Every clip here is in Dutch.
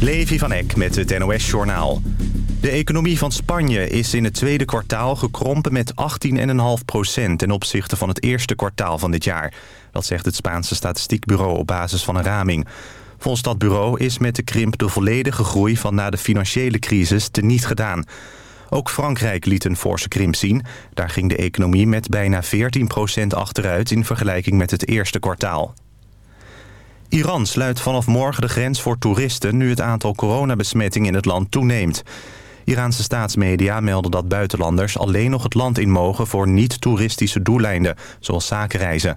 Levi van Eck met het NOS-journaal. De economie van Spanje is in het tweede kwartaal gekrompen met 18,5% ten opzichte van het eerste kwartaal van dit jaar. Dat zegt het Spaanse statistiekbureau op basis van een raming. Volgens dat bureau is met de krimp de volledige groei van na de financiële crisis teniet gedaan. Ook Frankrijk liet een forse krimp zien. Daar ging de economie met bijna 14% achteruit in vergelijking met het eerste kwartaal. Iran sluit vanaf morgen de grens voor toeristen... nu het aantal coronabesmettingen in het land toeneemt. Iraanse staatsmedia melden dat buitenlanders alleen nog het land in mogen... voor niet-toeristische doeleinden, zoals zakenreizen.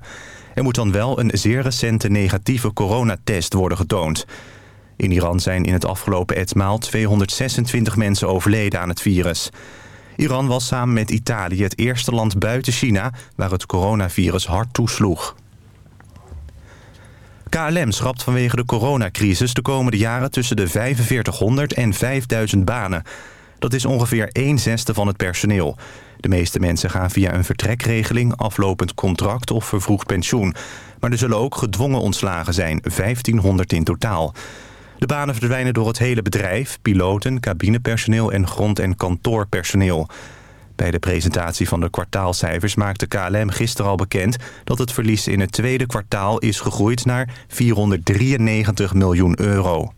Er moet dan wel een zeer recente negatieve coronatest worden getoond. In Iran zijn in het afgelopen etmaal 226 mensen overleden aan het virus. Iran was samen met Italië het eerste land buiten China... waar het coronavirus hard toesloeg. KLM schrapt vanwege de coronacrisis de komende jaren tussen de 4500 en 5000 banen. Dat is ongeveer 1 zesde van het personeel. De meeste mensen gaan via een vertrekregeling, aflopend contract of vervroegd pensioen. Maar er zullen ook gedwongen ontslagen zijn, 1500 in totaal. De banen verdwijnen door het hele bedrijf, piloten, cabinepersoneel en grond- en kantoorpersoneel. Bij de presentatie van de kwartaalcijfers maakte KLM gisteren al bekend... dat het verlies in het tweede kwartaal is gegroeid naar 493 miljoen euro.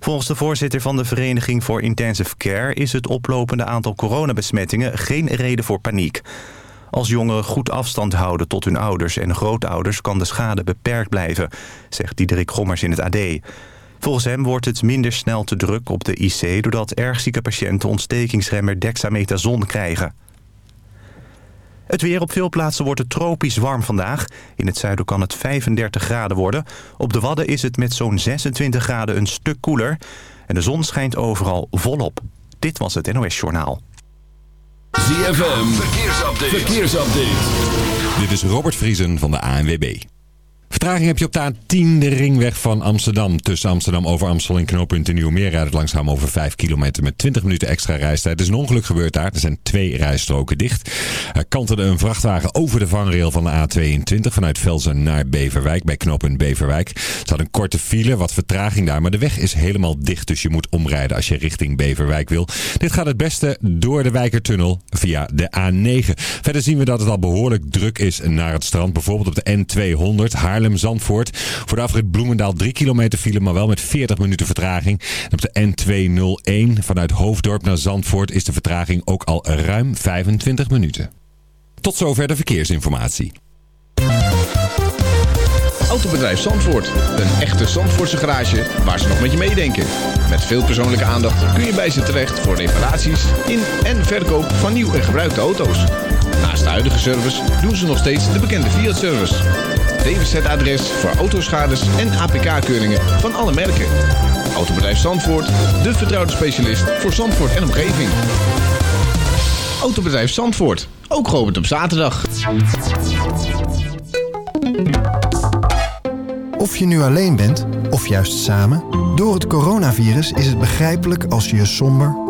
Volgens de voorzitter van de Vereniging voor Intensive Care... is het oplopende aantal coronabesmettingen geen reden voor paniek. Als jongeren goed afstand houden tot hun ouders en grootouders... kan de schade beperkt blijven, zegt Diederik Gommers in het AD. Volgens hem wordt het minder snel te druk op de IC... doordat erg zieke patiënten ontstekingsremmer dexamethason krijgen. Het weer op veel plaatsen wordt het tropisch warm vandaag. In het zuiden kan het 35 graden worden. Op de Wadden is het met zo'n 26 graden een stuk koeler. En de zon schijnt overal volop. Dit was het NOS Journaal. ZFM, verkeersupdate. verkeersupdate. Dit is Robert Vriesen van de ANWB. Vertraging heb je op de A10, de ringweg van Amsterdam. Tussen Amsterdam over Amstel en knooppunt in Nieuwmeer rijdt het langzaam over 5 kilometer met 20 minuten extra reistijd. Er is een ongeluk gebeurd daar. Er zijn twee rijstroken dicht. Er kantelde een vrachtwagen over de vangrail van de A22 vanuit Velzen naar Beverwijk bij knooppunt Beverwijk. Er zat een korte file, wat vertraging daar, maar de weg is helemaal dicht. Dus je moet omrijden als je richting Beverwijk wil. Dit gaat het beste door de Wijkertunnel via de A9. Verder zien we dat het al behoorlijk druk is naar het strand. Bijvoorbeeld op de N200 Haarlem Haarlem-Zandvoort. Voor de afrit Bloemendaal 3 kilometer file, maar wel met 40 minuten vertraging. En op de N201 vanuit Hoofddorp naar Zandvoort is de vertraging ook al ruim 25 minuten. Tot zover de verkeersinformatie. Autobedrijf Zandvoort. Een echte Zandvoortse garage waar ze nog met je meedenken. Met veel persoonlijke aandacht kun je bij ze terecht voor reparaties in en verkoop van nieuw en gebruikte auto's. Naast de huidige service doen ze nog steeds de bekende Fiat-service. DWZ-adres voor autoschades en APK-keuringen van alle merken. Autobedrijf Zandvoort, de vertrouwde specialist voor Zandvoort en omgeving. Autobedrijf Zandvoort, ook geopend op zaterdag. Of je nu alleen bent, of juist samen... door het coronavirus is het begrijpelijk als je je somber,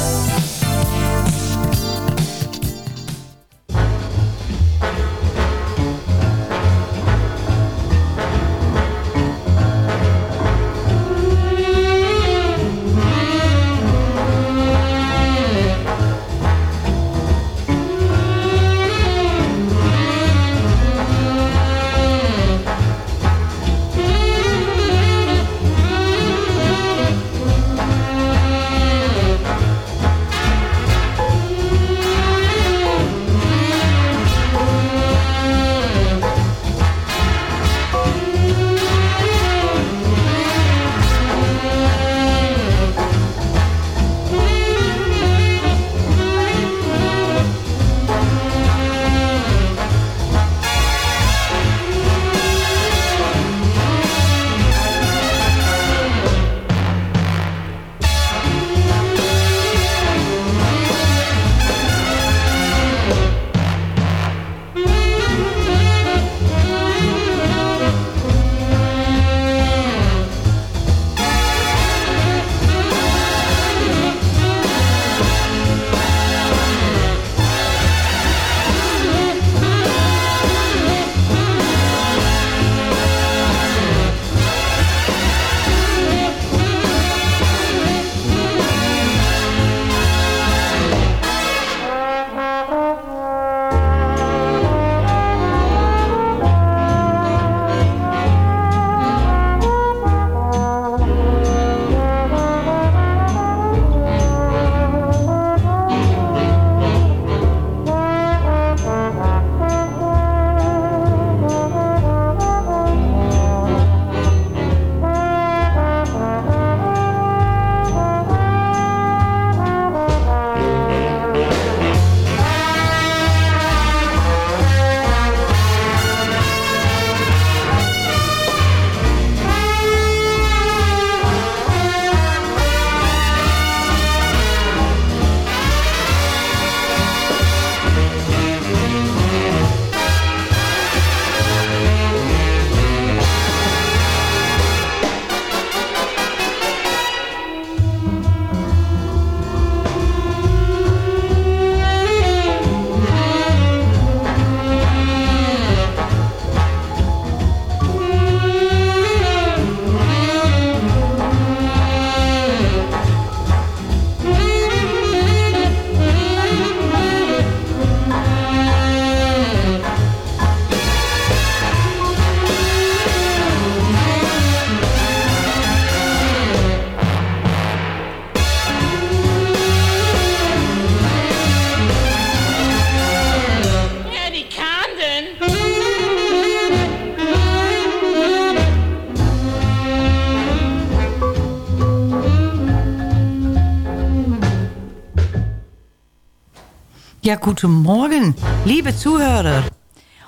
Ja, guten Morgen, liebe Zuhörer.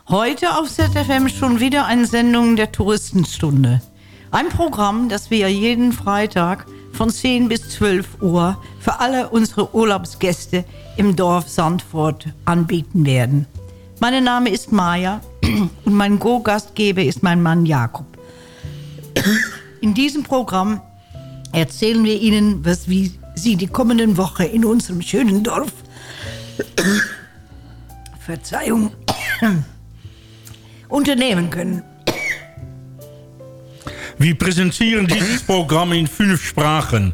Heute auf ZFM schon wieder eine Sendung der Touristenstunde. Ein Programm, das wir jeden Freitag von 10 bis 12 Uhr für alle unsere Urlaubsgäste im Dorf Sandford anbieten werden. Mein Name ist Maja und mein Go-Gastgeber ist mein Mann Jakob. In diesem Programm erzählen wir Ihnen, was wir Sie die kommenden Woche in unserem schönen Dorf Verzeihung unternehmen können. Wir präsentieren dieses Programm in fünf Sprachen.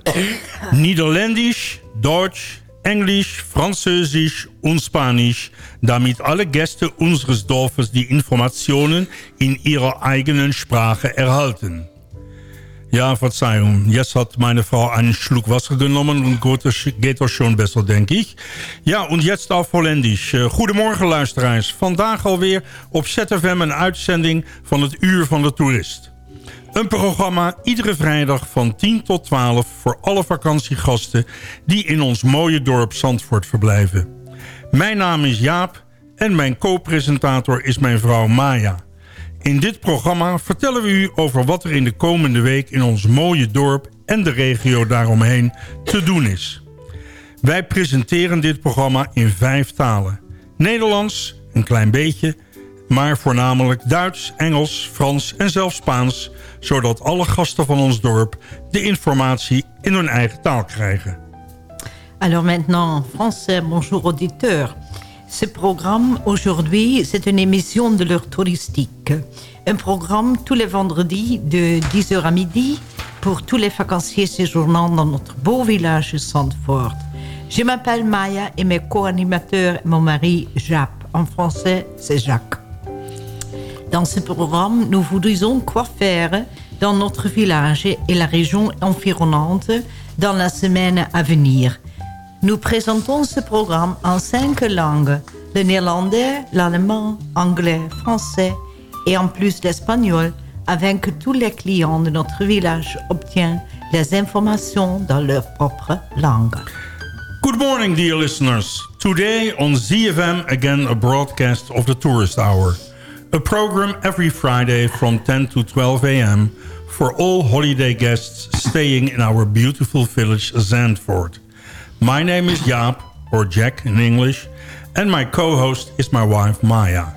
Niederländisch, Deutsch, Englisch, Französisch und Spanisch, damit alle Gäste unseres Dorfes die Informationen in ihrer eigenen Sprache erhalten. Ja, Verzeihung. Jetzt hat meine Frau einen Schluck Wasser genommen und geht er schon besser, denk ik. Ja, und jetzt auf Holländisch. Uh, goedemorgen, luisteraars. Vandaag alweer op ZFM een uitzending van het Uur van de Toerist. Een programma iedere vrijdag van 10 tot 12 voor alle vakantiegasten... die in ons mooie dorp Zandvoort verblijven. Mijn naam is Jaap en mijn co-presentator is mijn vrouw Maya... In dit programma vertellen we u over wat er in de komende week in ons mooie dorp en de regio daaromheen te doen is. Wij presenteren dit programma in vijf talen. Nederlands, een klein beetje, maar voornamelijk Duits, Engels, Frans en zelfs Spaans... zodat alle gasten van ons dorp de informatie in hun eigen taal krijgen. Alors maintenant, français, bonjour auditeurs. Ce programme, aujourd'hui, c'est une émission de l'heure touristique. Un programme tous les vendredis de 10h à midi pour tous les vacanciers séjournant dans notre beau village de Sandford. Je m'appelle Maya et mes co-animateurs mon mari Jap. En français, c'est Jacques. Dans ce programme, nous vous disons quoi faire dans notre village et la région environnante dans la semaine à venir. Nous présentons ce programme en cinq langues, le néerlandais, l'allemand, anglais, français et en plus l'espagnol, afin que tous les clients de notre village obtiennent les informations dans leur propre langue. Good morning, dear listeners. Today on ZFM, again a broadcast of the Tourist Hour. A program every Friday from 10 to 12 a.m. for all holiday guests staying in our beautiful village Zandvoort. My name is Jaap, or Jack in English, and my co-host is my wife Maya.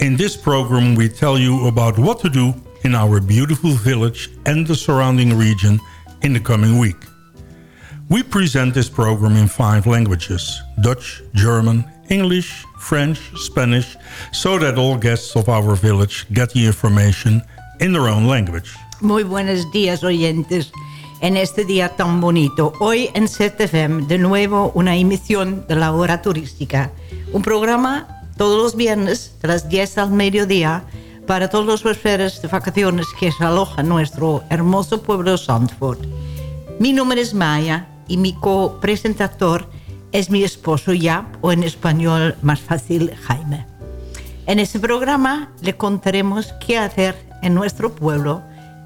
In this program we tell you about what to do in our beautiful village and the surrounding region in the coming week. We present this program in five languages, Dutch, German, English, French, Spanish, so that all guests of our village get the information in their own language. Muy buenos días, oyentes. En este día tan bonito. Hoy en ZFM, de nuevo una emisión de la hora turística. Un programa todos los viernes de las 10 al mediodía para todos los huéspedes de vacaciones que se alojan en nuestro hermoso pueblo Sandford. Mi nombre es Maya y mi co-presentador es mi esposo Yap, o en español más fácil Jaime. En este programa le contaremos qué hacer en nuestro pueblo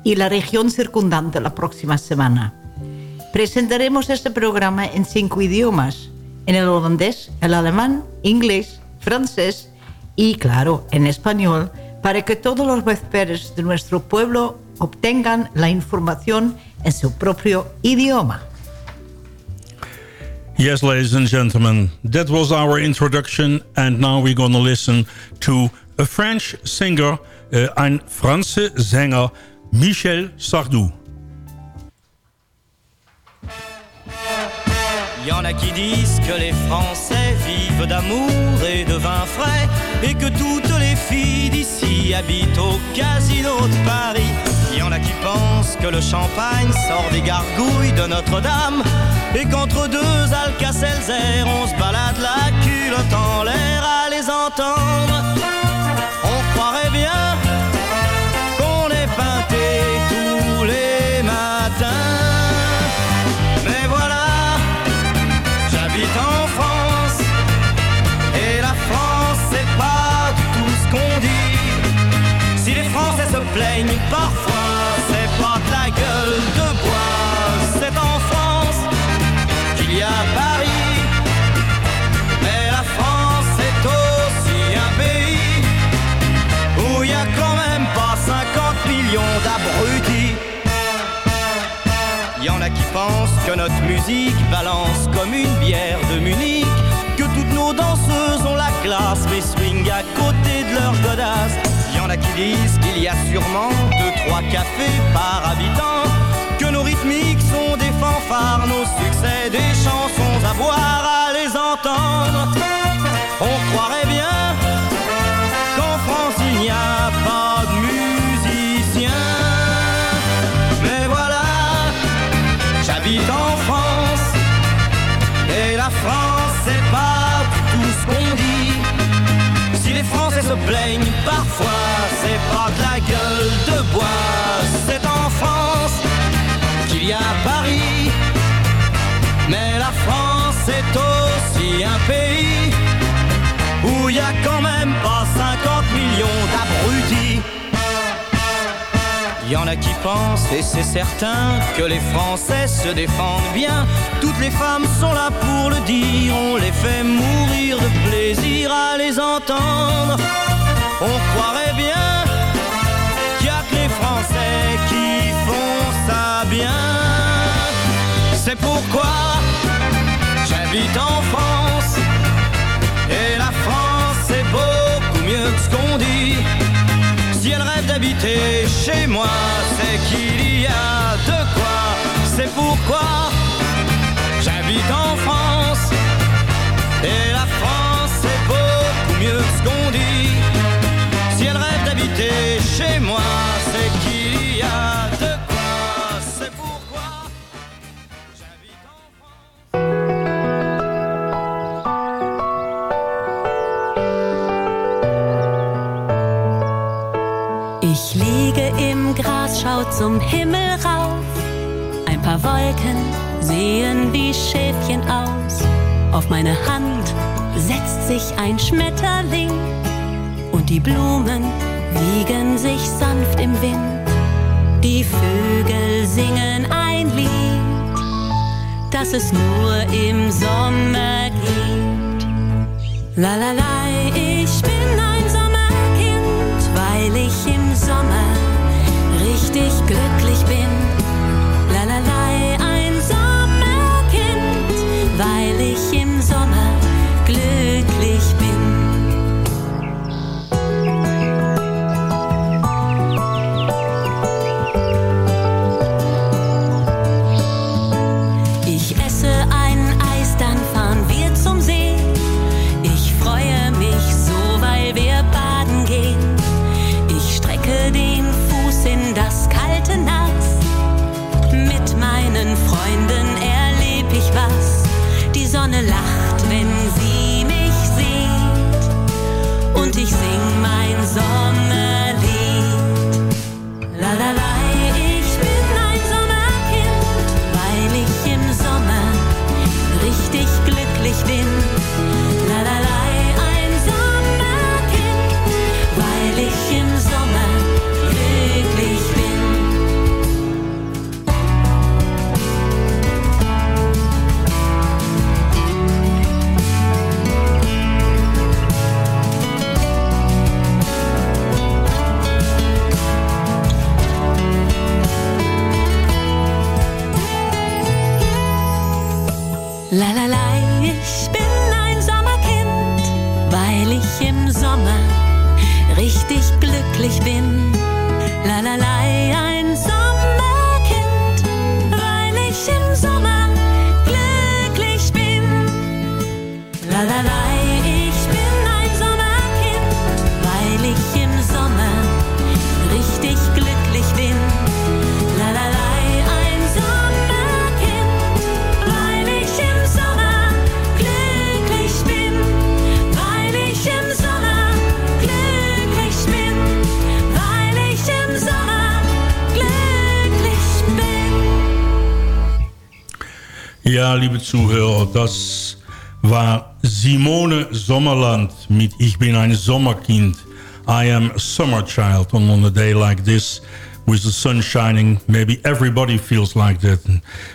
y la región circundante la próxima semana. Presentaremos este programa en cinco idiomas, en el holandés, el alemán, inglés, francés y, claro, en español, para que todos los huéspedes de nuestro pueblo obtengan la información en su propio idioma. Yes, ladies and gentlemen, that was our introduction and now we're going to listen to a French singer, uh, een Franse Michel Sardou. Y en a qui disent que les Français vivent d'amour et de vin frais et que toutes les filles d'ici habitent au casino de Paris. Y en a qui pensent que le champagne sort des gargouilles de Notre-Dame et qu'entre deux Alka-Seltzer on se balade la culotte en l'air à les entendre. Notre musique balance comme une bière de Munich. Que toutes nos danseuses ont la classe, mais swing à côté de leur godasse. Y en a qui disent qu'il y a sûrement deux, trois cafés par habitant. Que nos rythmiques sont des fanfares, nos succès des chansons à boire, à les entendre. On croirait plaignent. Parfois, c'est pas de la gueule de bois, Il y en a qui pensent, et c'est certain, que les Français se défendent bien. Toutes les femmes sont là pour le dire, on les fait mourir de plaisir à les entendre. On croirait bien qu'il y a que les Français qui font ça bien. C'est pourquoi j'habite en France. Et la France c'est beaucoup mieux que ce qu'on dit. Si elle rêve d'habiter chez moi, c'est qu'il y a de quoi. C'est pourquoi zum Himmel rauf. Ein paar Wolken sehen wie Schäfchen aus. Auf meine Hand setzt sich ein Schmetterling und die Blumen wiegen sich sanft im Wind. Die Vögel singen ein Lied, das es nur im Sommer gibt. La la la, Ja, liebe Zuhörer, das war Simone Sommerland mit Ich bin ein Sommerkind. I am a summer child and on a day like this with the sun shining, maybe everybody feels like that.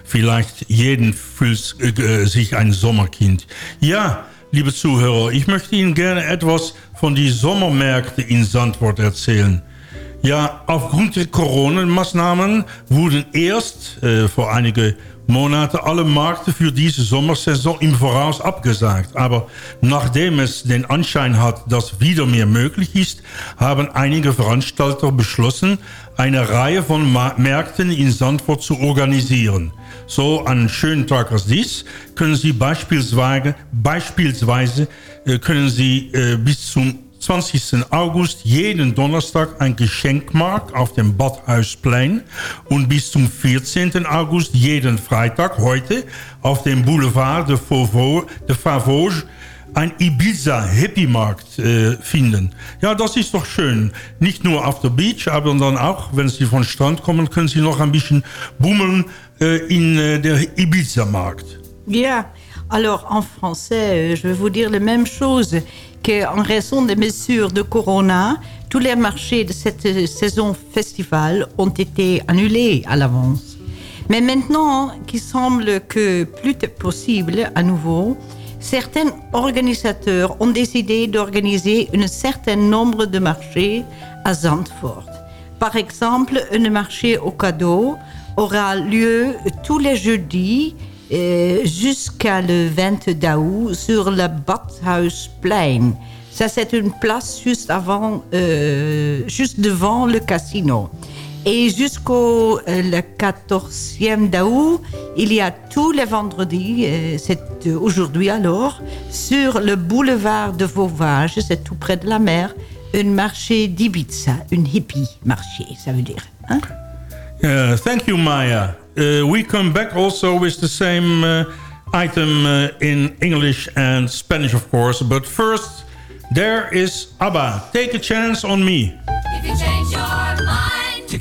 Vielleicht jeden fühlt äh, sich ein Sommerkind. Ja, liebe Zuhörer, ich möchte Ihnen gerne etwas von die Sommermärkte in Zandvoort erzählen. Ja, aufgrund der Corona-Maßnahmen wurden erst äh, vor einige Monate alle Märkte für diese Sommersaison im Voraus abgesagt. Aber nachdem es den Anschein hat, dass wieder mehr möglich ist, haben einige Veranstalter beschlossen, eine Reihe von Märkten in Sandford zu organisieren. So an schönen Tag als dies können Sie beispielsweise, beispielsweise äh, können Sie äh, bis zum 20. August jeden Donnerstag ein Geschenkmarkt auf dem Badhuisplein und bis zum 14. August jeden Freitag heute auf dem Boulevard de, Fauveau, de ein Ibiza Happy Markt äh, finden. Ja, das ist doch schön. Nicht nur auf der Beach, aber dann auch, wenn Sie von Strand kommen, können Sie noch ein bisschen bummeln äh, in äh, der Ibiza Markt. Ja, alors en français, je vais vous dire la même chose. qu'en raison des mesures de Corona, tous les marchés de cette saison festival ont été annulés à l'avance. Mais maintenant qu'il semble que plus possible à nouveau, certains organisateurs ont décidé d'organiser un certain nombre de marchés à Zandvoort. Par exemple, un marché au cadeau aura lieu tous les jeudis euh, jusqu'à le 20 d'août sur le Badhuisplein. Ça, c'est une place juste, avant, euh, juste devant le casino. Et jusqu'au euh, le 14e d'août, il y a tous les vendredis, euh, c'est aujourd'hui alors, sur le boulevard de Vauvage, c'est tout près de la mer, un marché d'Ibiza, une hippie marché, ça veut dire. Hein? Uh, thank you, Maya. Uh, we come back also with the same uh, item uh, in English and Spanish, of course. But first, there is ABBA. Take a chance on me.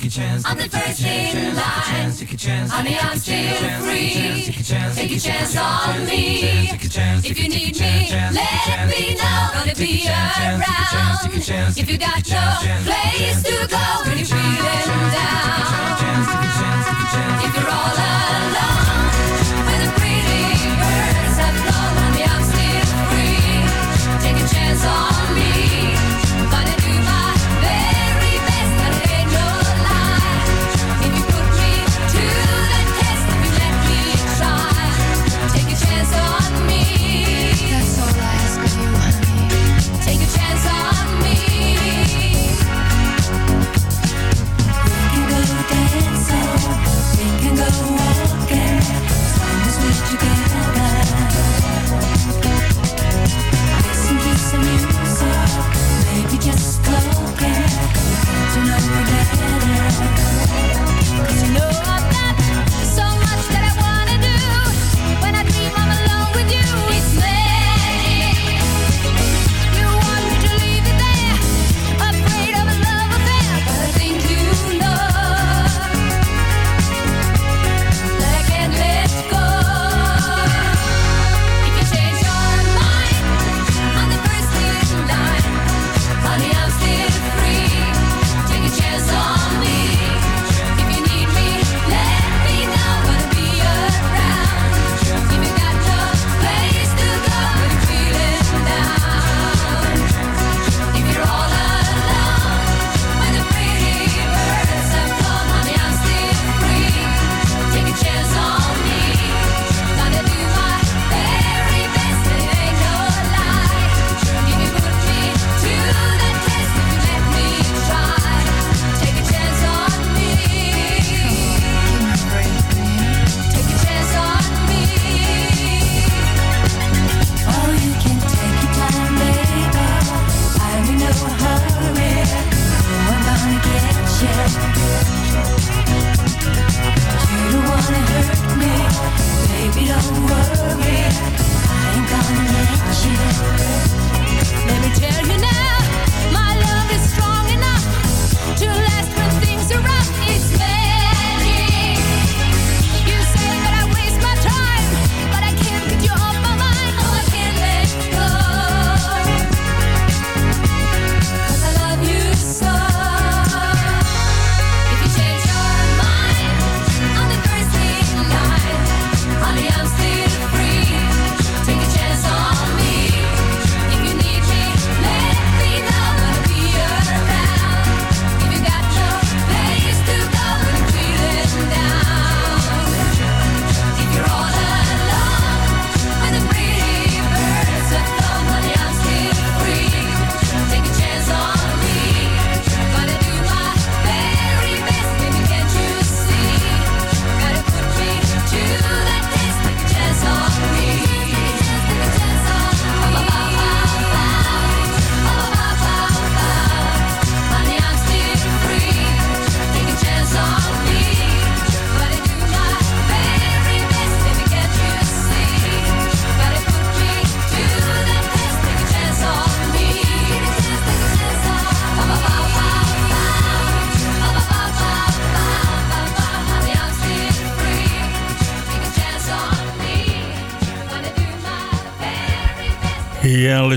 Take a chance. I'm the first in line. Take a chance. Honey, I'm still free. Take a chance. Take a chance on me. If you need me, let me know. Gonna be around. If you got no place to go, when you're feeling down. If you're all alone, Cause you know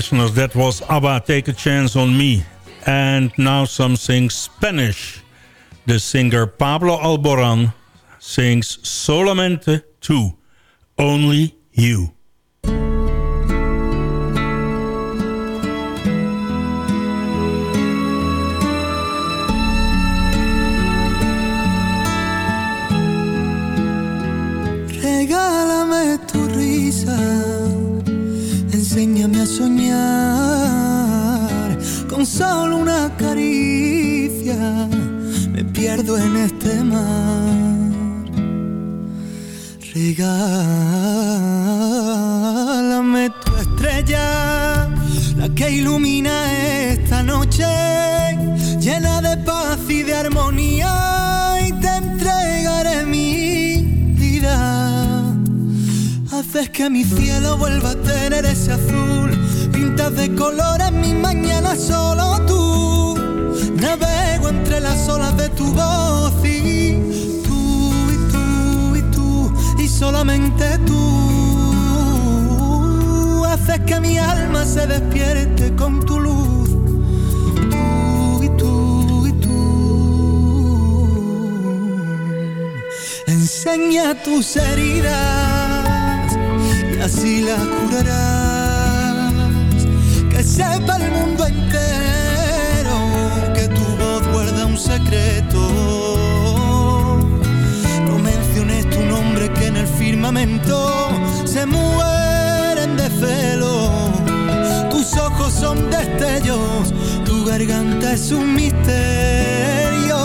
listeners, that was ABBA, Take a Chance on Me. And now something Spanish. The singer Pablo Alboran sings Solamente Tú, Only You. Regálame tu risa, soñar con solo una caricia. Me pierdo en este mar. Regálame tu estrella, la que ilumina esta noche, llena de paz y de armonía, que mi cielo vuelva a tener ese azul, pintas de colores mi mañana solo tú. Navego entre las olas de tu voz y tú y tú y tú y solamente tú haces que mi alma se despierte con tu luz. Tú y tú y tú. Enseña tus heridas así las curarás. Que sepa el mundo entero que tu voz guarda un secreto. No menciones tu nombre que en el firmamento se mueren de celo. Tus ojos son destellos, tu garganta es un misterio.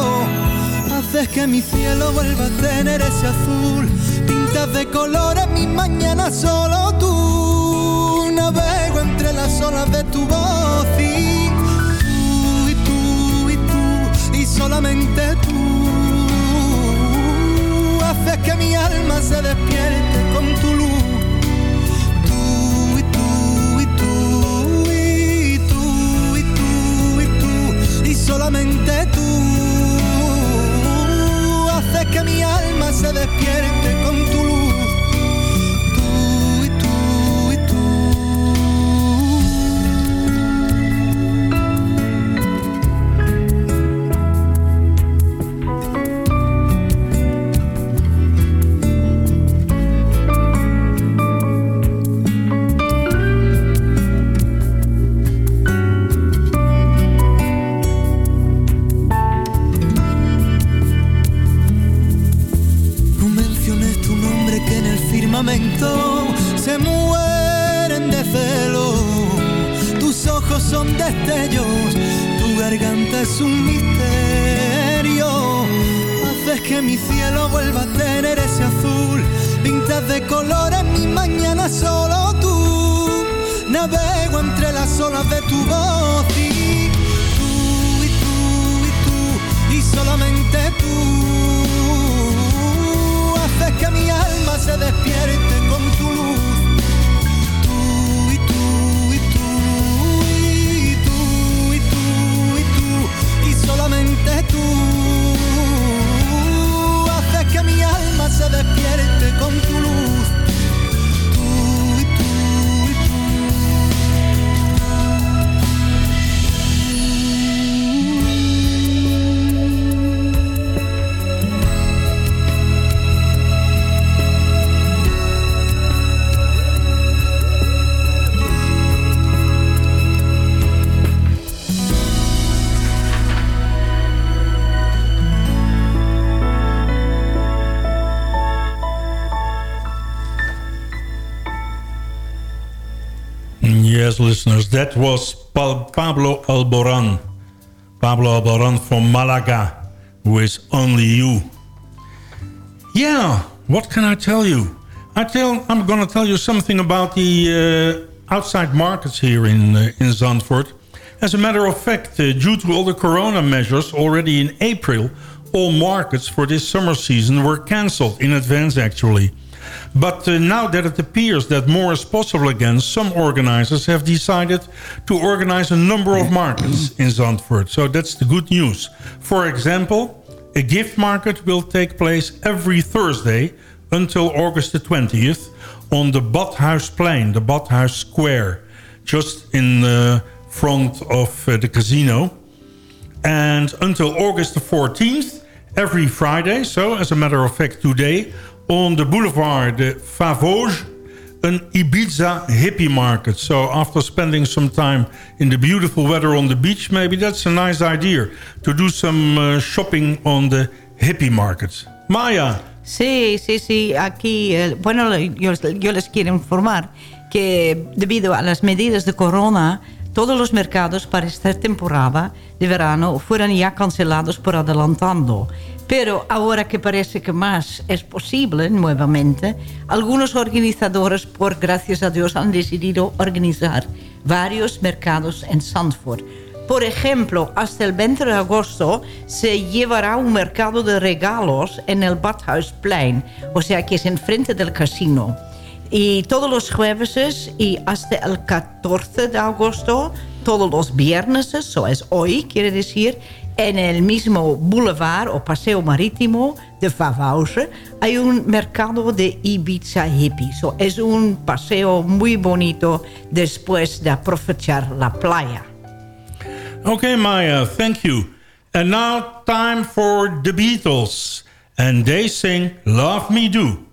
Haces que mi cielo vuelva a tener ese azul. Pintas de colores mi mañana solo tú. Navego entre las olas de tu voz y tú y tú y tú y solamente tú. Haces que mi alma se despierte con tu luz. Tú y tú y tú y tú y tú y tú y solamente tú haces que mi alma se despierte con tu luz. Listeners, that was Pa- Pablo Alboran. Pablo Alboran from Malaga, who is only you. Yeah, what can I tell you? I tell, I'm going to tell you something about the uh, outside markets here in, uh, in Zandvoort. As a matter of fact, uh, due to all the corona measures, already in April, all markets for this summer season were cancelled in advance actually. But uh, now that it appears that more is possible again, some organizers have decided to organize a number of markets in Zandvoort. So that's the good news. For example, a gift market will take place every Thursday until August the 20th on the Badhuisplein, the Badhuis Square, just in uh, front of uh, the casino. And until August the 14th, every Friday, so as a matter of fact today, on the boulevard de Favauge, an Ibiza hippie market. So after spending some time in the beautiful weather on the beach, maybe that's a nice idea to do some uh, shopping on the hippie market. Maya. Sí, sí, sí. Aquí, eh, bueno, yo, yo les quiero informar que debido a las medidas de corona, todos los mercados para esta temporada de verano fueron ya cancelados por adelantando. Pero ahora que parece que más es posible nuevamente, algunos organizadores, por gracias a Dios, han decidido organizar varios mercados en Zandvoort. Por ejemplo, hasta el 20 de agosto se llevará un mercado de regalos en el Badhuisplein, o sea que es enfrente del casino. Y todos los jueves y hasta el 14 de agosto, todos los viernes, eso es hoy, quiere decir, en el mismo boulevard o paseo marítimo de Favauce hay un mercado de Ibiza hippie. So, es un paseo muy bonito después de aprovechar la playa. Okay, Maya, thank you. And now time for the Beatles. And they sing Love Me Do.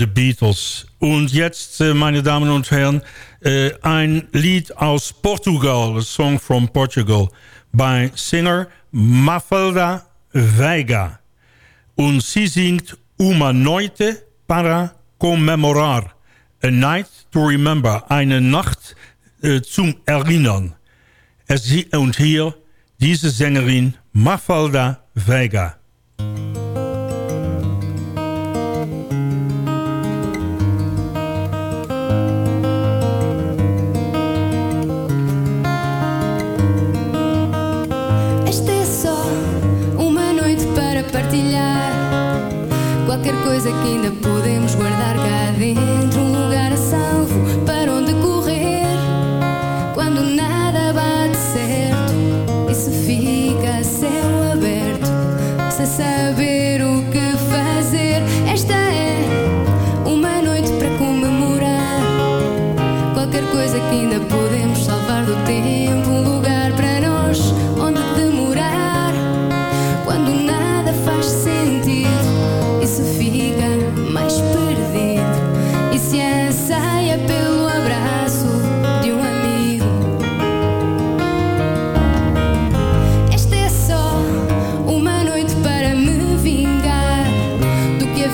De Beatles. Und jetzt, äh, meine Damen und Herren, äh, ein Lied aus Portugal, a song from Portugal, by singer Mafalda Veiga. Und sie singt Uma Noite para comemorar. A night to remember. Eine Nacht äh, zum Erinnern. Es hier diese Sängerin Mafalda Veiga. Qualquer coisa que ainda podemos guardar cá dentro.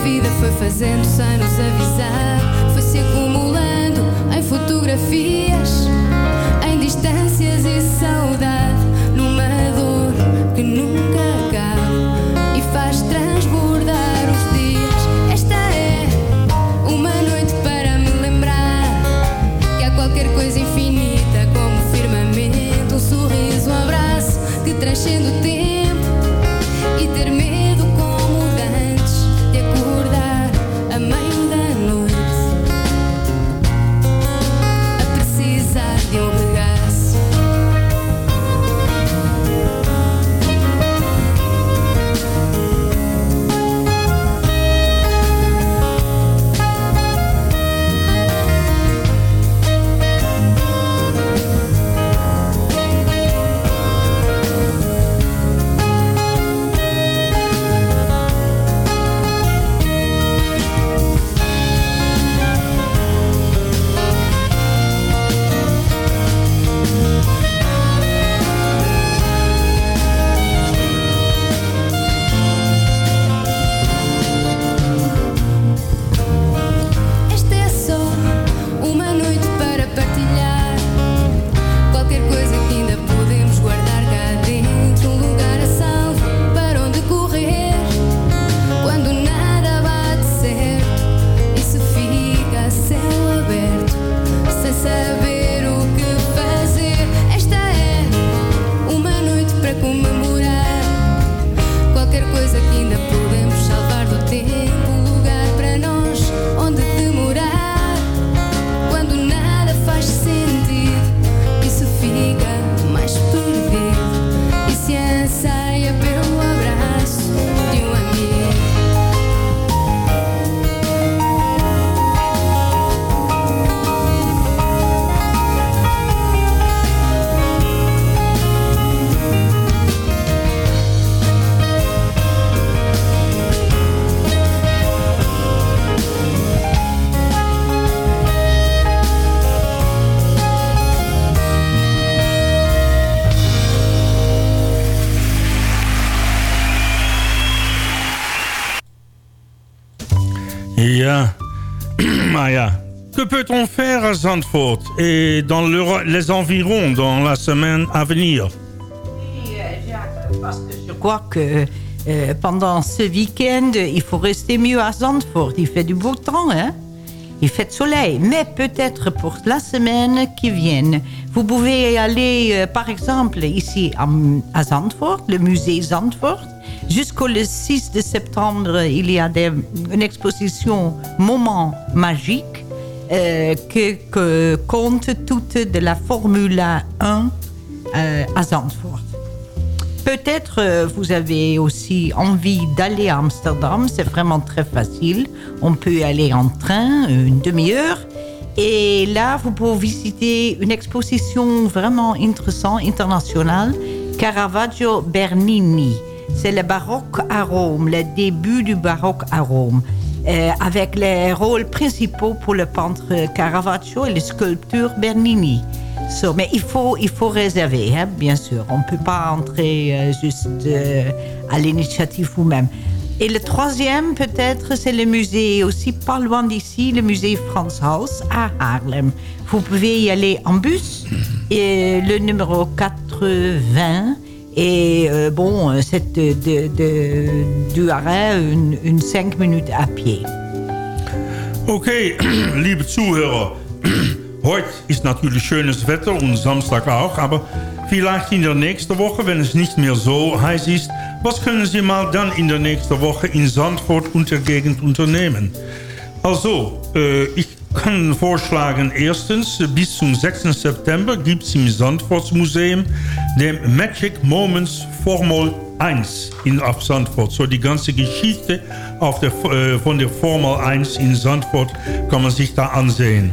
vida foi fazendo sem nos avisar, foi se acumulando em fotografias. À Zandvoort et dans le- les environs dans la semaine à venir Parce que je crois que euh, pendant ce week-end, il faut rester mieux à Zandvoort. Il fait du beau temps, hein Il fait soleil. Mais peut-être pour la semaine qui vient, vous pouvez aller, euh, par exemple, ici à, à Zandvoort, le musée Zandvoort. Jusqu'au le 6 de septembre, il y a une exposition Moments magiques euh, que, que compte toute de la Formule 1 euh, à Zandvoort. Peut-être euh, vous avez aussi envie d'aller à Amsterdam, c'est vraiment très facile. On peut aller en train, une demi-heure. Et là, vous pouvez visiter une exposition vraiment intéressante, internationale, Caravaggio Bernini. C'est le baroque à Rome, le début du baroque à Rome, euh, avec les rôles principaux pour le peintre Caravaggio et le sculpteur Bernini. Mais il faut, il faut réserver, hein, bien sûr. On ne peut pas entrer euh, juste euh, à l'initiative vous-même. Et le troisième, peut-être, c'est le musée aussi pas loin d'ici, le musée Frans Hals à Haarlem. Vous pouvez y aller en bus, et le numéro 80. Et euh, bon, euh, c'est de, de, de- du arrêt une, une cinq minutes à pied. Okay, liebe Zuhörer. Heute ist natürlich schönes Wetter und Samstag auch, aber vielleicht in der nächsten Woche, wenn es nicht mehr so heiß ist, was können Sie mal dann in der nächsten Woche in Zandvoort und der Gegend unternehmen? Also, äh, ich vorschlagen, erstens, bis zum 6. September gibt es im Zandvoortsmuseum den Magic Moments Formel 1 in, auf. So die ganze Geschichte auf der, äh, von der Formel 1 in Zandvoort kann man sich da ansehen.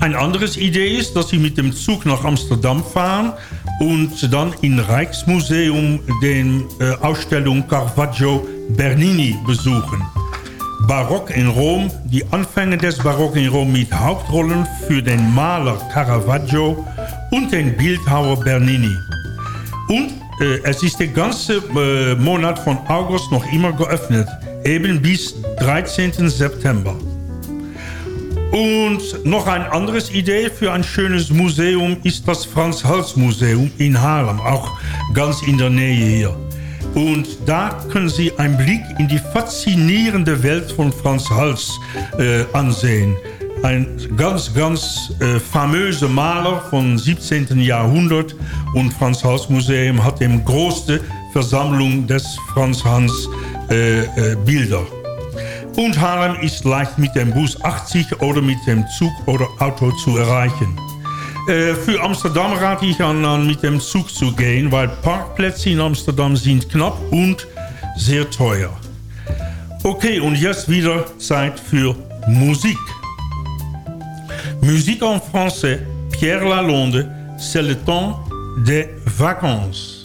Ein anderes Idee ist, dass Sie mit dem Zug nach Amsterdam fahren und dann im Rijksmuseum äh, Ausstellung Caravaggio Bernini besuchen. Barock in Rom, die Anfänge des Barock in Rom mit Hauptrollen für den Maler Caravaggio und den Bildhauer Bernini. Und äh, es ist der ganze äh, Monat von August noch immer geöffnet. eben bis 13. September. Und noch ein anderes Idee für ein schönes Museum ist das Franz-Hals-Museum in Haarlem, auch ganz in der Nähe hier. Und da können Sie einen Blick in die faszinierende Welt von Franz Hals äh, ansehen. Ein ganz, ganz äh, famöser Maler vom 17. Jahrhundert. Und Franz Hals Museum hat die größte Versammlung des Franz Hals äh, äh, Bilder. Und Haarlem ist leicht mit dem Bus 80 oder mit dem Zug oder Auto zu erreichen. Für Amsterdam rate ich an, an, mit dem Zug zu gehen, weil Parkplätze in Amsterdam sind knapp und sehr teuer. Okay, und jetzt wieder Zeit für Musik. Musique en français, Pierre Lalonde, c'est le temps des vacances.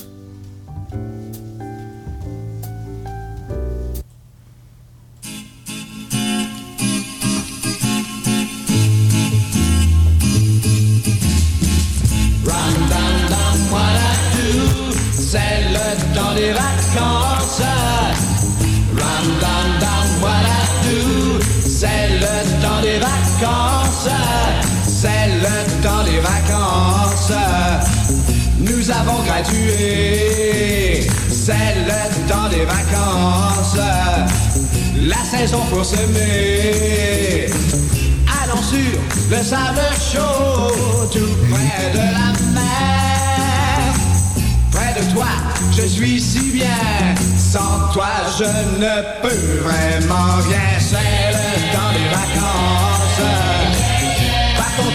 Pour semer. Allons sur le sable chaud, tout près de la mer. Près de toi, je suis si bien. Sans toi, je ne peux vraiment rien. C'est le temps des vacances. Partons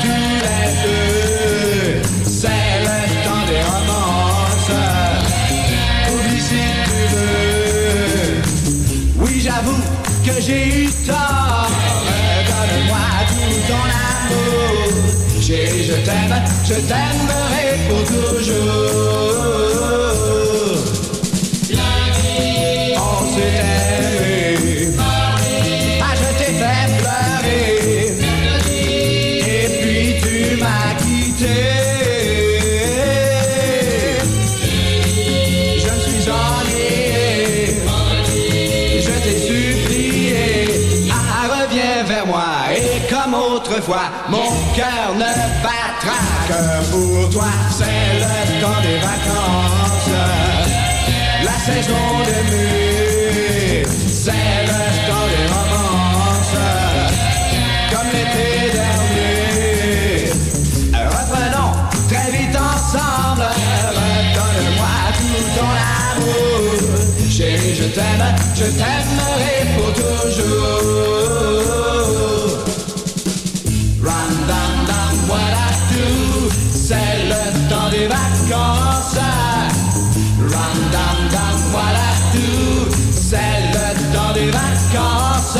que j'ai eu tort. Donne-moi tout ton amour. Chérie, je t'aime, je t'aimerai pour toujours. On s'est aimé. Autrefois, mon cœur ne battra que pour toi. C'est le temps des vacances. La saison des nuits. C'est le temps des romances. Comme l'été dernier. Reprenons très vite ensemble. Redonne-moi tout ton amour. Chérie, je t'aime, je t'aimerai pour toujours. Vacances. Run, down, down, what I do. C'est le temps des vacances.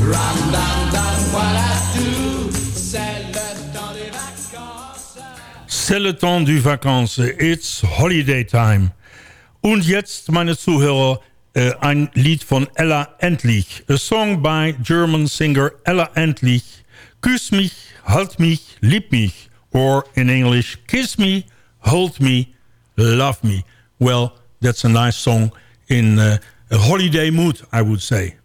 Run, down, down, what I do. C'est le temps des vacances. C'est le temps du Vacances. It's Holiday Time. Und jetzt, meine Zuhörer, äh, ein Lied von Ella Endlich. A song by German singer Ella Endlich. Küss mich, halt mich, lieb mich. Or in English, kiss me, hold me, love me. Well, that's a nice song in uh, a holiday mood, I would say.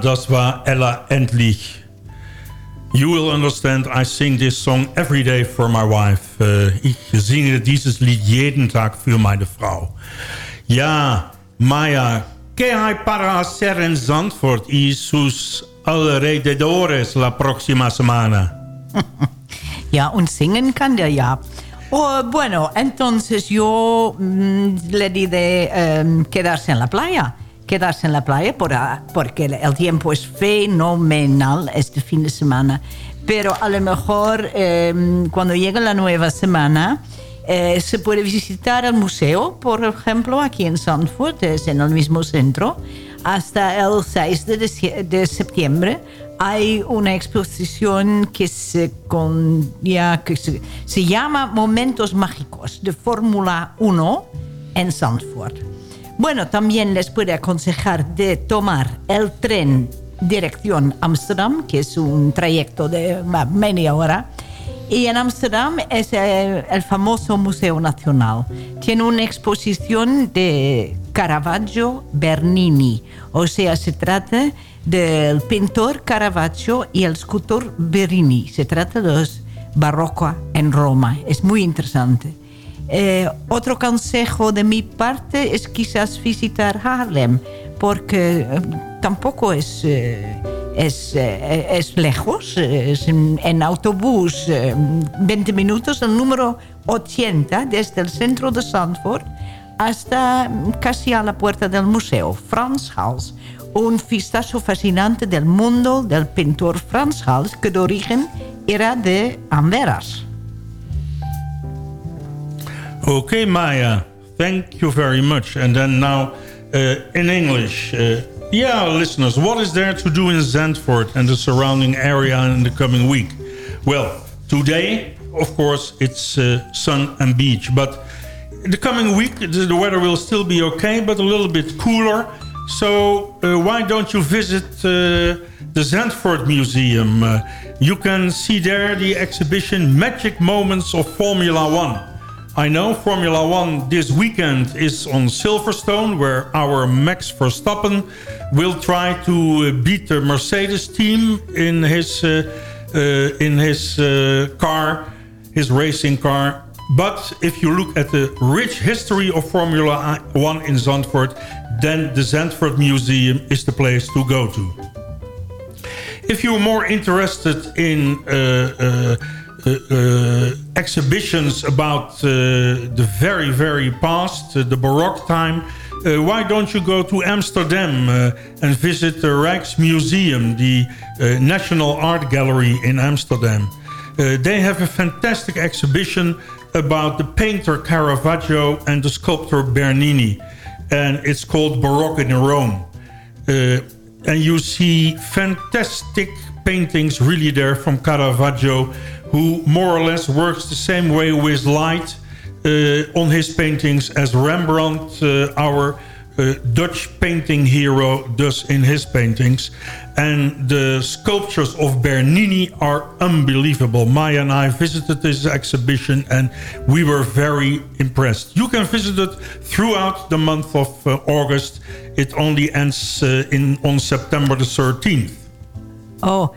Ja, das war Ella endlich. You will understand, I sing this song every day for my wife. Äh, ich singe dieses Lied jeden Tag für meine Frau. Ja, Maya, que hay para hacer en Zandvoort y sus alrededores la próxima semana? Ja, und singen kann der ja. Oh, bueno, entonces yo mm, le diré em, quedarse en la playa. Quedarse en la playa por, ah, porque el tiempo es fenomenal este fin de semana. Pero a lo mejor em, cuando llegue la nueva semana... eh, se puede visitar el museo, por ejemplo, aquí en Zandvoort, es en el mismo centro. Hasta el 6 de, de septiembre hay una exposición que se, con, ya, que se, se llama Momentos Mágicos de Fórmula 1 en Zandvoort. Bueno, también les puede aconsejar de tomar el tren dirección Amsterdam, que es un trayecto de media hora. Y en Amsterdam es el, el famoso Museo Nacional. Tiene una exposición de Caravaggio Bernini. O sea, se trata del pintor Caravaggio y el escultor Bernini. Se trata de los barroco en Roma. Es muy interesante. Eh, otro consejo de mi parte es quizás visitar Haarlem, porque eh, tampoco es, eh, es, eh, es lejos, es en, autobús eh, 20 minutos, el número 80 desde el centro de Zandvoort hasta mm, casi a la puerta del museo, Frans Hals. Un vistazo fascinante del mundo del pintor Frans Hals, que de origen era de Amberes. Okay, Maya, thank you very much. And then now uh, in English. Uh, yeah, listeners, what is there to do in Zandvoort and the surrounding area in the coming week? Well, today, of course, it's uh, sun and beach. But the coming week, the the weather will still be okay, but a little bit cooler. So uh, why don't you visit uh, the Zandvoort Museum? Uh, you can see there the exhibition Magic Moments of Formula One. I know Formula One this weekend is on Silverstone, where our Max Verstappen will try to beat the Mercedes team in his uh, uh, in his uh, car, his racing car. But if you look at the rich history of Formula One in Zandvoort, then the Zandvoort Museum is the place to go to. If you're more interested in uh, uh, uh, exhibitions about uh, the very, very past, uh, the Baroque time, uh, why don't you go to Amsterdam and visit the Rijksmuseum, the National Art Gallery in Amsterdam? They have a fantastic exhibition about the painter Caravaggio and the sculptor Bernini. And it's called Baroque in Rome. Uh, and you see fantastic paintings really there from Caravaggio, who more or less works the same way with light uh, on his paintings as Rembrandt, uh, our uh, Dutch painting hero, does in his paintings. And the sculptures of Bernini are unbelievable. Maya and I visited this exhibition and we were very impressed. You can visit it throughout the month of uh, August. It only ends uh, in on September the 13th. Oh,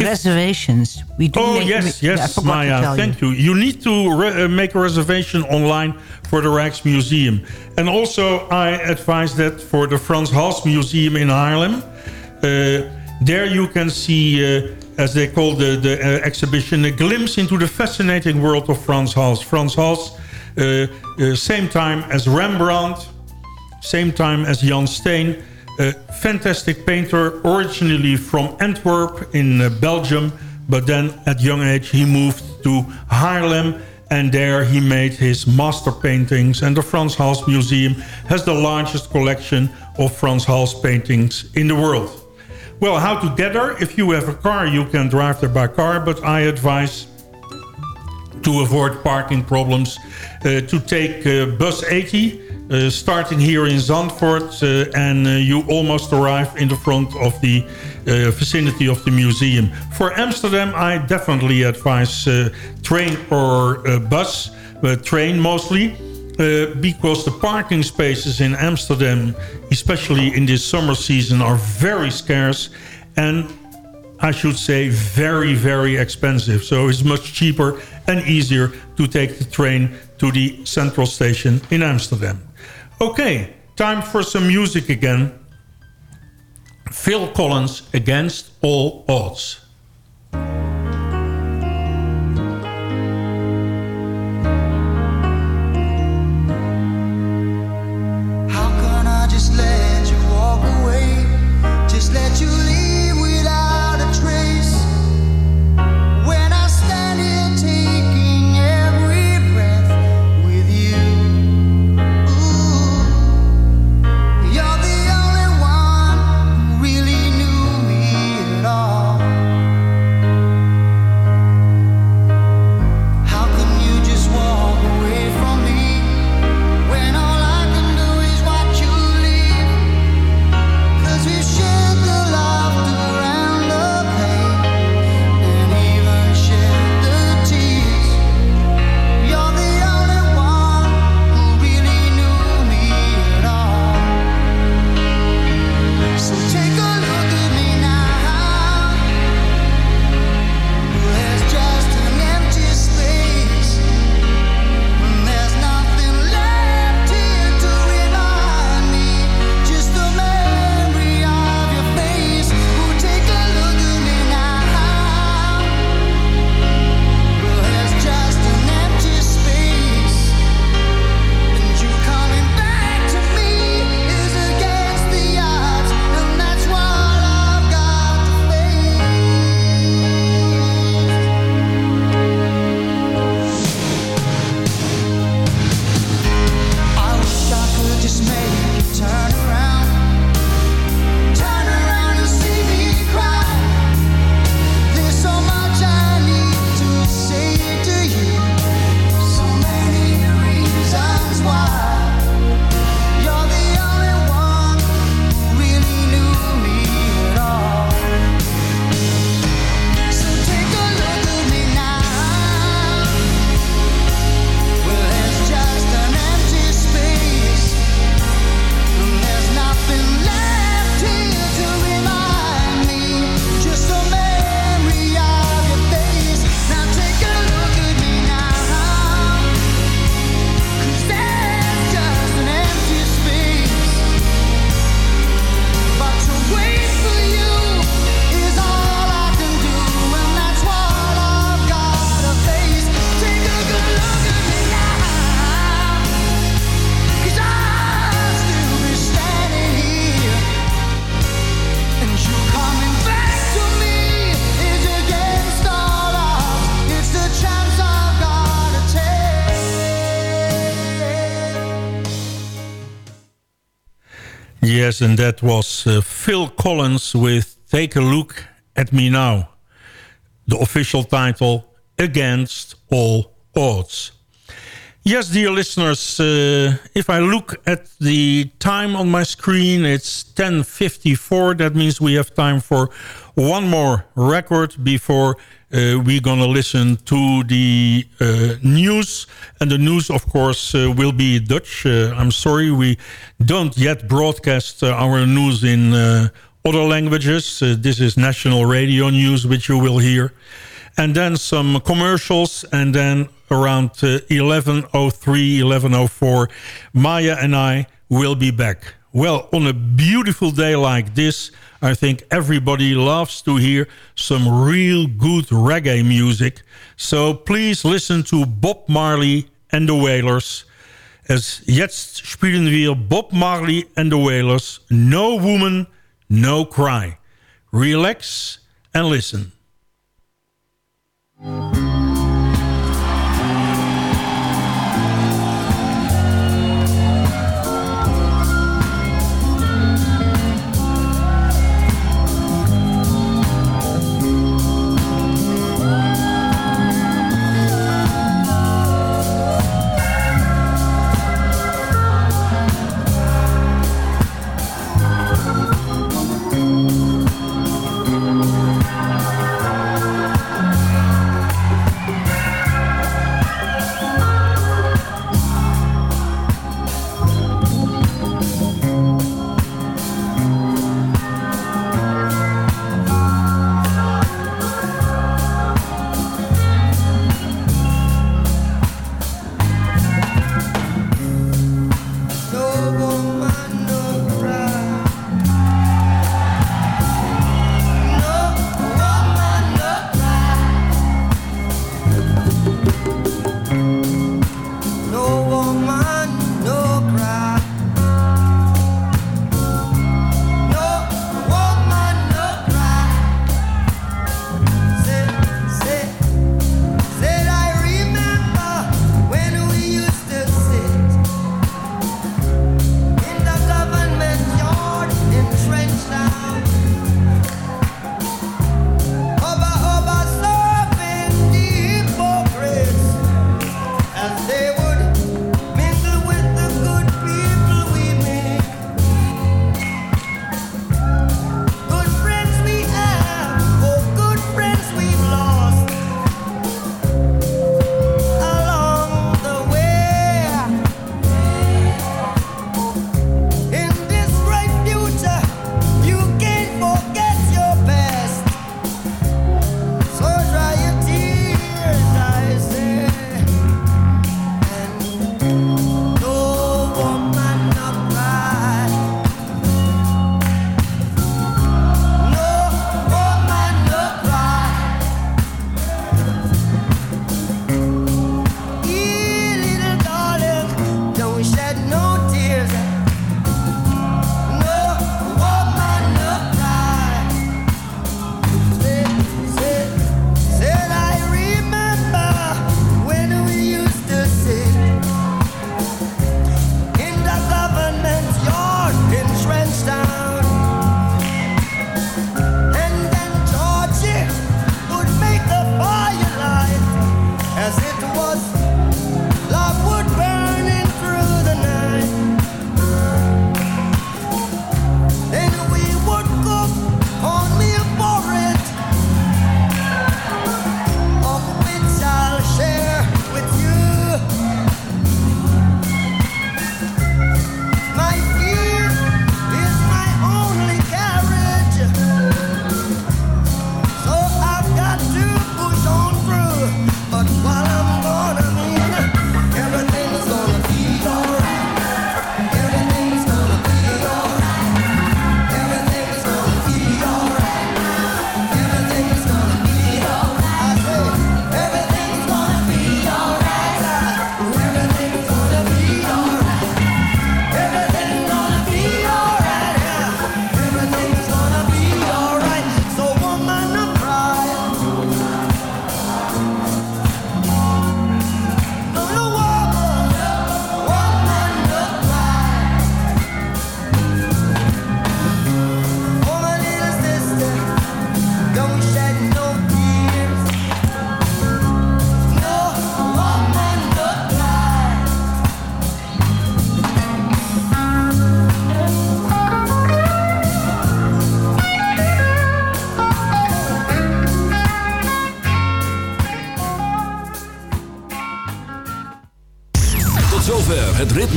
reservations. We do Oh make- yes, yes, Maya. Thank you. You need to re- uh, make a reservation online for the Rijksmuseum, and also I advise that for the Frans Hals Museum in Haarlem. Uh, there you can see, uh, as they call the, the uh, exhibition, a glimpse into the fascinating world of Frans Hals. Frans Hals, uh, uh, same time as Rembrandt, same time as Jan Steen. A fantastic painter, originally from Antwerp in uh, Belgium, but then at young age he moved to Haarlem and there he made his master paintings. And the Frans Hals Museum has the largest collection of Frans Hals paintings in the world. Well, how to get there? If you have a car, you can drive there by car, but I advise to avoid parking problems uh, to take uh, bus 80 uh, starting here in Zandvoort uh, and uh, you almost arrive in the front of the uh, vicinity of the museum. For Amsterdam I definitely advise uh, train or bus, train mostly. because the parking spaces in Amsterdam, especially in this summer season, are very scarce and I should say very, very expensive. So it's much cheaper and easier to take the train to the central station in Amsterdam. Okay, time for some music again. Phil Collins, Against All Odds. Yes, and that was uh, Phil Collins with Take a Look at Me Now. The official title, Against All Odds. Yes, dear listeners, uh, if I look at the time on my screen, it's 10.54. That means we have time for one more record before uh, we're going to listen to the uh, news. And the news, of course, uh, will be Dutch. Uh, I'm sorry, we don't yet broadcast uh, our news in uh, other languages. This is national radio news, which you will hear. And then some commercials, and then around uh, 11.03, 11.04, Maya and I will be back. Well, on a beautiful day like this, I think everybody loves to hear some real good reggae music. So please listen to Bob Marley and the Wailers. As jetzt spielen wir Bob Marley and the Wailers, No Woman, No Cry. Relax and listen.